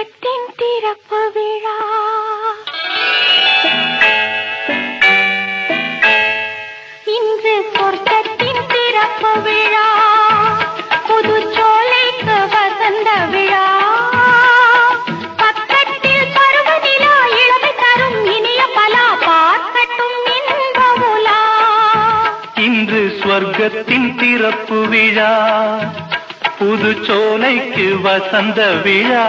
சொர்க்கத்தின் திறப்பு விழா. இன்று பொருத்தத்தின் திறப்பு விழா. புது சோலைக்கு வசந்த விழா. பக்கத்தில் பருவநிலா இழவு தரும் இனிய பலா பார்க்கட்டும் இன்று ஸ்வர்க்கத்தின் திறப்பு விழா. புது சோலைக்கு வசந்த விழா.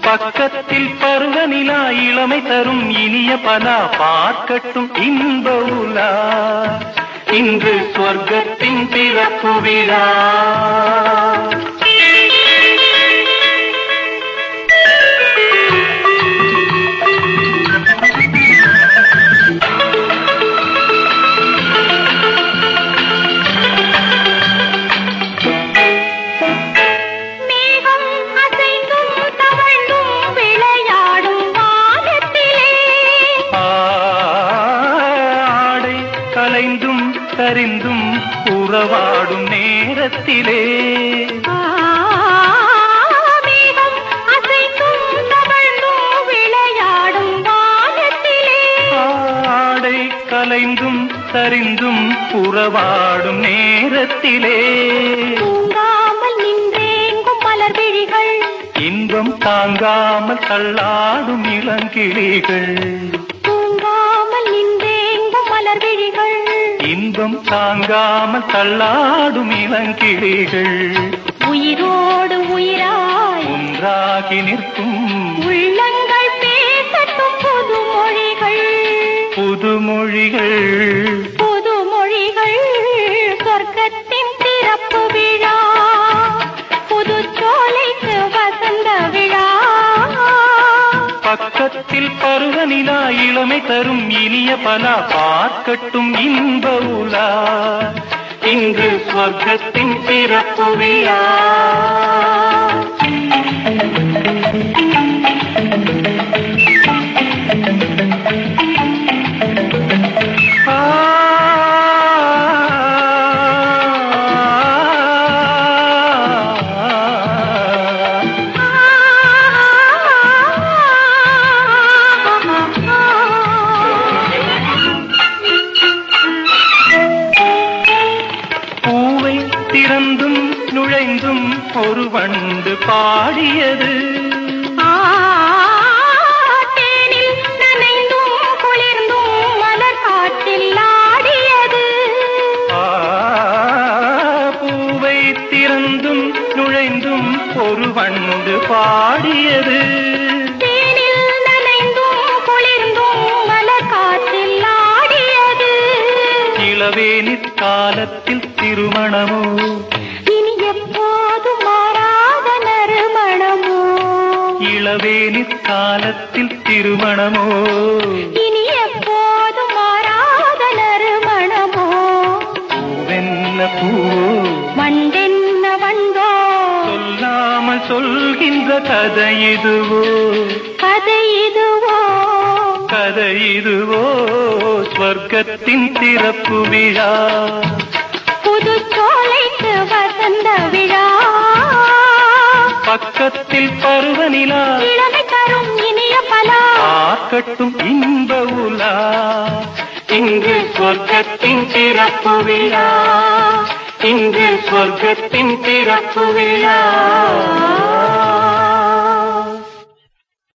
பக்கத்தில் பருவநிலா இளமை தரும் இனிய பலா பார்க்கட்டும் இன்ப உலா. இன்று சொர்க்கத்தின் பிறப்பு விழா. கலைந்தும் கரிந்தும் உறவாடும் நேரத்திலே. கலைந்தும் சரிந்தும் உறவாடும் நேரத்திலே. தூங்காமல் நின்றேங்கும் மலர் விழிகள் இன்பம் தாங்காமல் தள்ளாடும் இளங்கிளிகள். இன்பம் தாங்காமல் தள்ளாடும் இளங்கிளிகள் உயிரோடு உயிராய் ஒன்றாகி நிற்கும் உள்ளங்கள் பேசட்டும் புது மொழிகள். புதுமொழிகள் புது மொழிகள். பக்கத்தில் பருவநிலா இளமை தரும் இனிய பலா பார்க்கட்டும் இன்ப உலா. இங்கு ஸ்வர்க்கத்தின் பிறப்பு ஒரு வண்டு பாடியது. நுழைந்தும் ஒரு வண்டு பாடியது இளவேனிற் காலத்தில் திருமணமோ? நறுமணமோ இளவேனிற் காலத்தில் திருமணமோ? இனி எப்போதும் மாறாத நறுமணமோ? பூவென்ன பூ? வண்டென்ன வந்தோ சொல்லாமல் சொல்கின்ற கதை இதுவோ? கதை இதுவோ? கதை இதுவோ? ஸ்வர்க்கத்தின் திறப்பு விழா? பக்கத்தில் பருவநிலா. இளமை தரும் இனிய பலா. பார்க்கட்டும் இன்ப உலா. இங்கு ஸ்வர்க்கத்தின் திறப்பு விழா. இங்கு ஸ்வர்க்கத்தின் திறப்பு விழா.